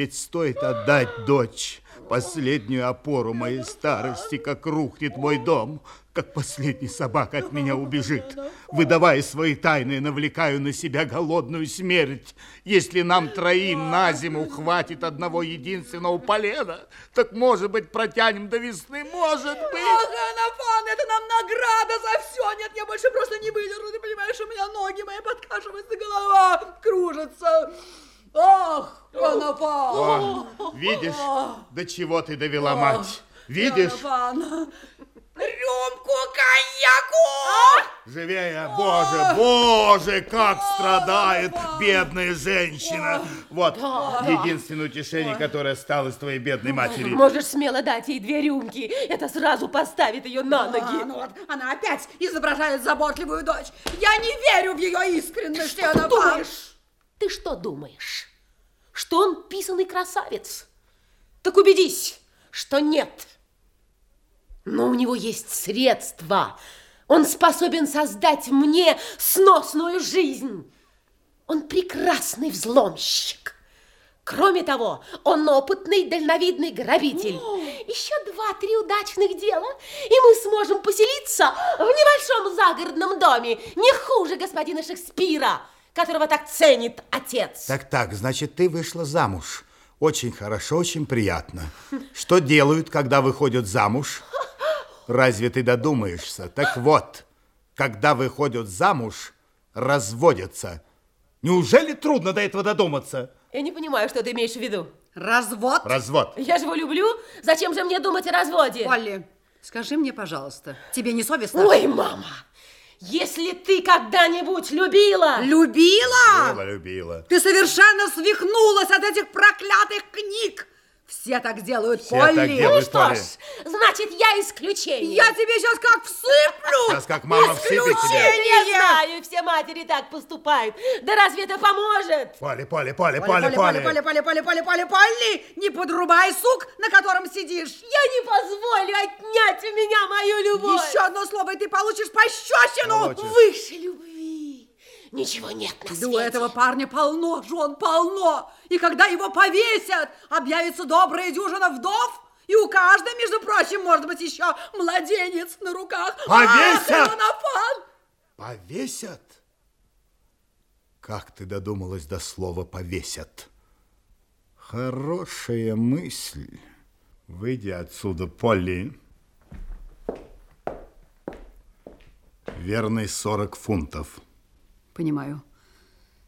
Ведь стоит отдать дочь, последнюю опору моей старости, как рухнет мой дом, как последний собака от меня убежит. Выдавая свои тайны, навлекаю на себя голодную смерть. Если нам троим на зиму хватит одного единственного полена, так, может быть, протянем до весны, может быть. Ах, Анафан, это нам награда за все. Нет, я больше просто не выдержу. Ты понимаешь, у меня ноги мои подкашиваются, голова кружится. Ах, Анафан. О, видишь, до чего ты довела мать? Видишь? Анафан, рюмку коньяку! Живее, боже, боже, как страдает бедная женщина. Вот единственное утешение, которое осталось твоей бедной матери. Можешь смело дать ей две рюмки. Это сразу поставит ее на А, ноги. ну вот, она опять изображает заботливую дочь. Я не верю в ее искренность, Что ты думаешь? Ты что думаешь? Что он писанный красавец? Так убедись, что нет. Но у него есть средства. Он способен создать мне сносную жизнь. Он прекрасный взломщик. Кроме того, он опытный, дальновидный грабитель. Еще два-три удачных дела, и мы сможем поселиться в небольшом загородном доме, не хуже господина Шекспира, которого так ценит отец. Так-так, значит, ты вышла замуж. Очень хорошо, очень приятно. Что делают, когда выходят замуж? Разве ты додумаешься? Так вот, когда выходят замуж, разводятся. Неужели трудно до этого додуматься? Я не понимаю, что ты имеешь в виду. Развод? Развод. Я же его люблю. Зачем же мне думать о разводе? Полли, скажи мне, пожалуйста, тебе не совестно? Ой, мама, если ты когда-нибудь любила... Любила? Любила, любила. Ты совершенно свихнулась от этих проклятых книг. Все так делают, Все Полли. так Ну делают. что Полли. ж, значит, я исключение. Я тебе сейчас как всыплю. Сейчас как мама всыпет тебе. Я Исключение. знаю, все матери так поступают. Да разве это поможет? Поли, Полли, Поли, Полли, Поли. Полли, Полли, Полли, Полли, Полли, Полли, не подрубай сук, на котором сидишь. Я не позволю отнять у меня мою любовь. Еще одно слово, и ты получишь пощечину. Получишь. Выше любви. Ничего нет на Да у свете. этого парня полно, жен полно. И когда его повесят, объявится добрая дюжина вдов, и у каждой, между прочим, может быть еще младенец на руках. Повесят! Ах! Повесят? Как ты додумалась до слова «повесят»? Хорошая мысль. Выйди отсюда, Полли. Верный 40 фунтов. Понимаю.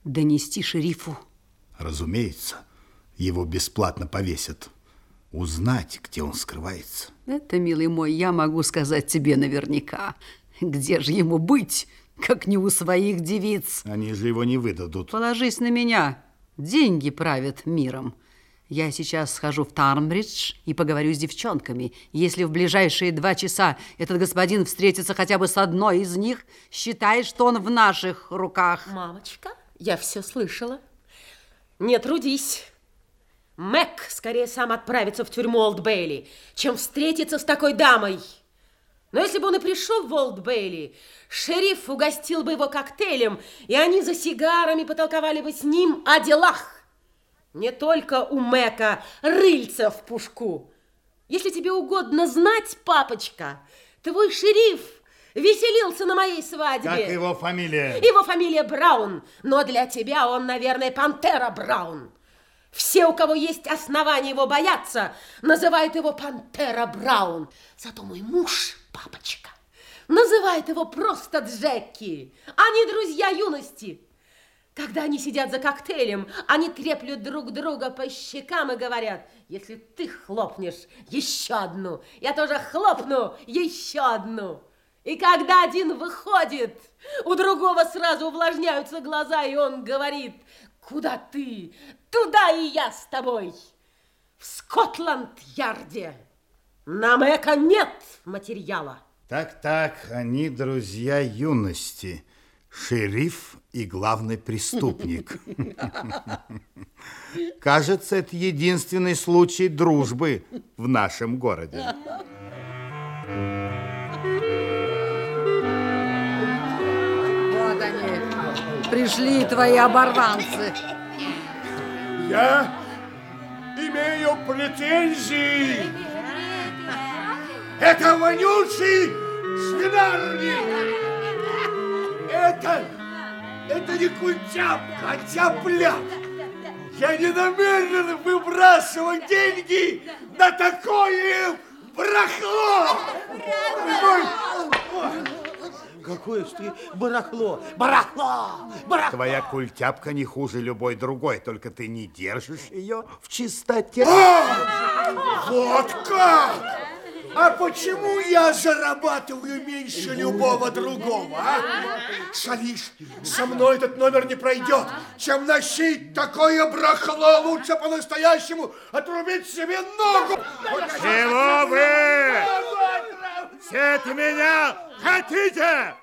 Донести шерифу. Разумеется, его бесплатно повесят. Узнать, где он скрывается. Это, милый мой, я могу сказать тебе наверняка. Где же ему быть, как не у своих девиц? Они же его не выдадут. Положись на меня. Деньги правят миром. Я сейчас схожу в Тарнбридж и поговорю с девчонками. Если в ближайшие два часа этот господин встретится хотя бы с одной из них, считай, что он в наших руках. Мамочка, я все слышала. Не трудись. Мэг скорее сам отправится в тюрьму Олд Бейли, чем встретиться с такой дамой. Но если бы он и пришел в Олд Бейли, шериф угостил бы его коктейлем, и они за сигарами потолковали бы с ним о делах. Не только у Мэка рыльца в пушку. Если тебе угодно знать, папочка, твой шериф веселился на моей свадьбе. Как его фамилия? Его фамилия Браун, но для тебя он, наверное, Пантера Браун. Все, у кого есть основания его бояться, называют его Пантера Браун. Зато мой муж, папочка, называет его просто Джеки. Они друзья юности. Когда они сидят за коктейлем, они треплют друг друга по щекам и говорят, если ты хлопнешь еще одну, я тоже хлопну еще одну. И когда один выходит, у другого сразу увлажняются глаза, и он говорит, куда ты, туда и я с тобой. В Скотланд-Ярде на Мэка нет материала. Так-так, они друзья юности. Шериф и главный преступник. Кажется, это единственный случай дружбы в нашем городе. Вот пришли твои оборванцы. Я? имею претензий. Это вонючий свинарник. Это, это не культяпка, а тяпляк. Я не намерен выбрасывать деньги на такое барахло. Какое ж ты барахло, барахло, барахло. Твоя культяпка не хуже любой другой, только ты не держишь ее в чистоте. Вот как! А почему я зарабатываю меньше любого другого, а? Шалиш, со мной этот номер не пройдет. Чем носить такое брахло, лучше по-настоящему отрубить себе ногу. Чего от меня хотите?